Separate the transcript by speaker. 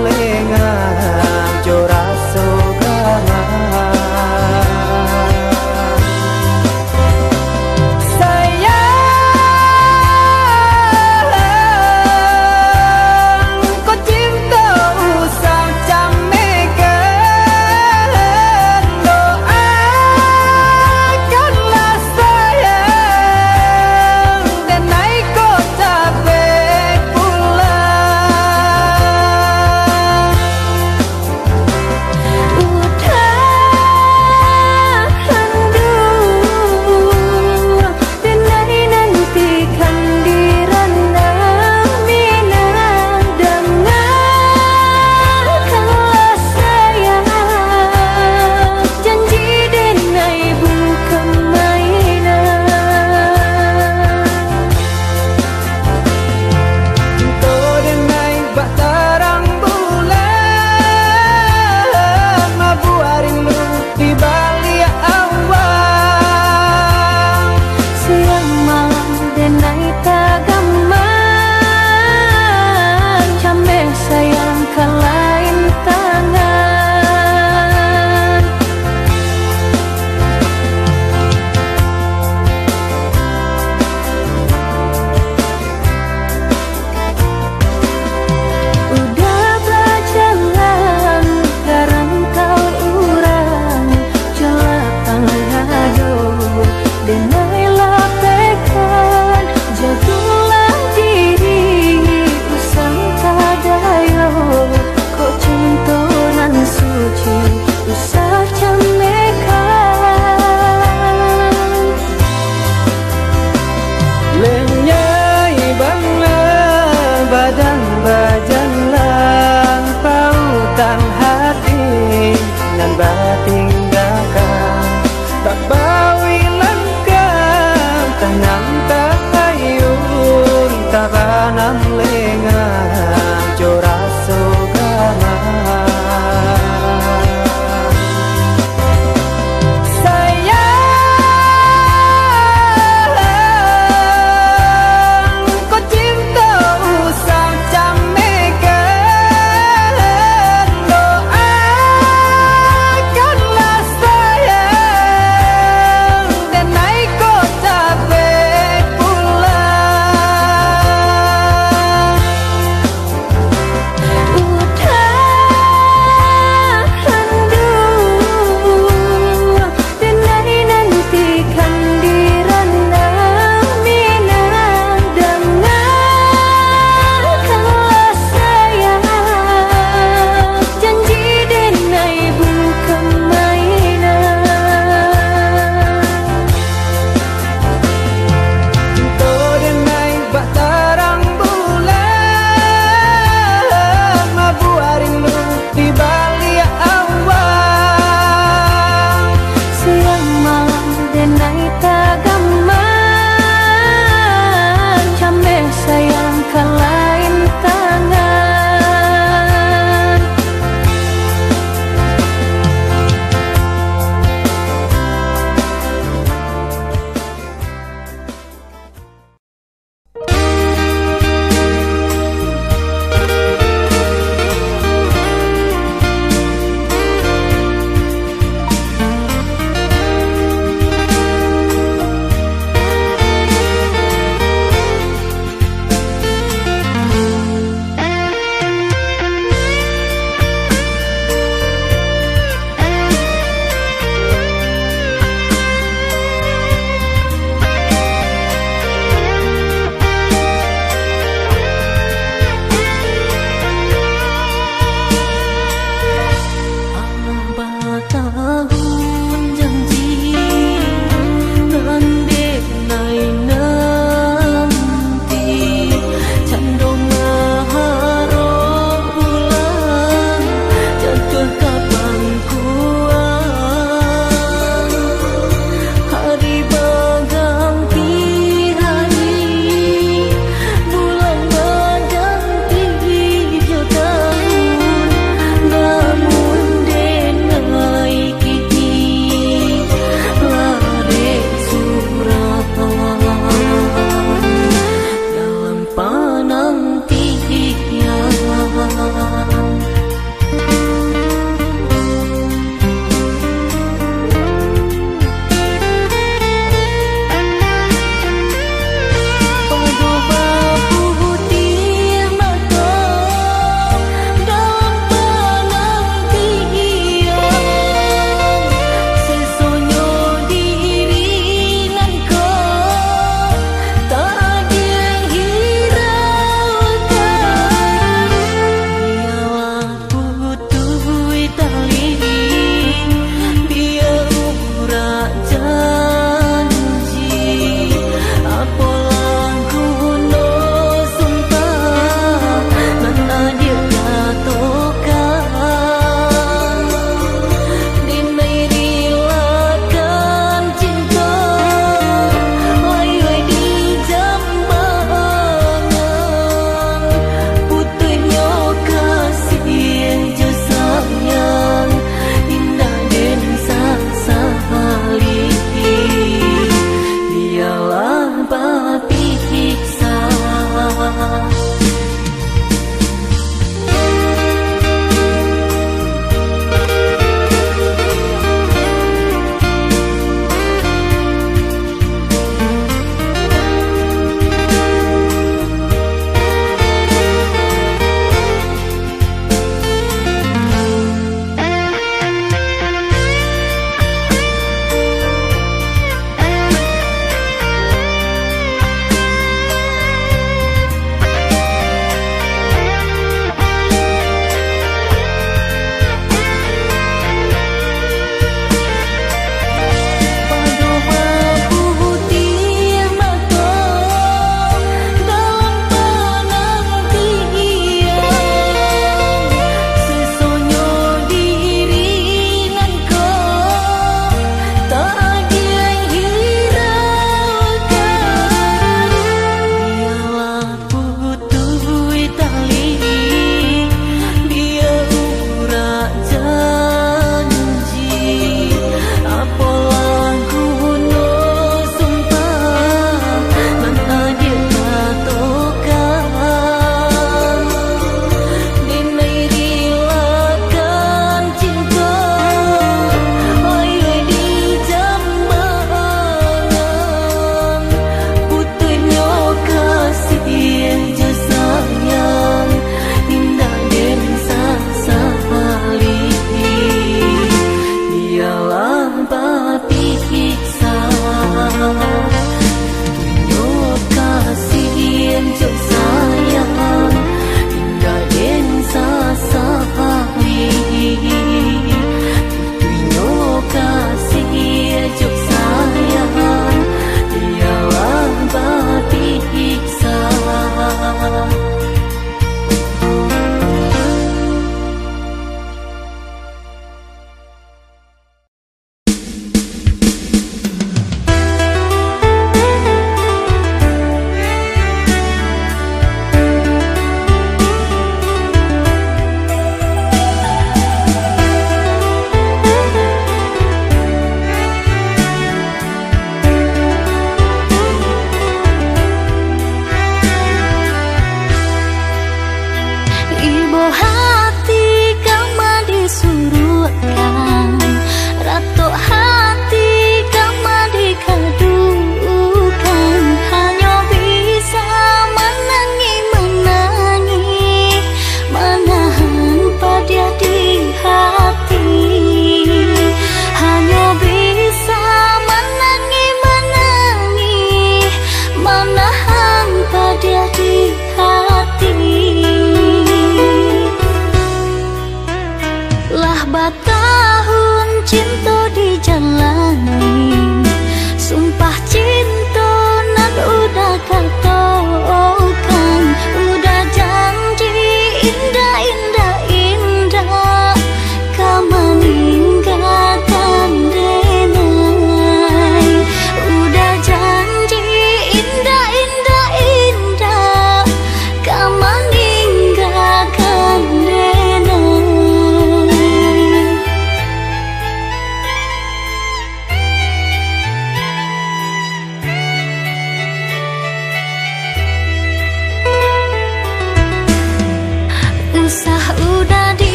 Speaker 1: lengan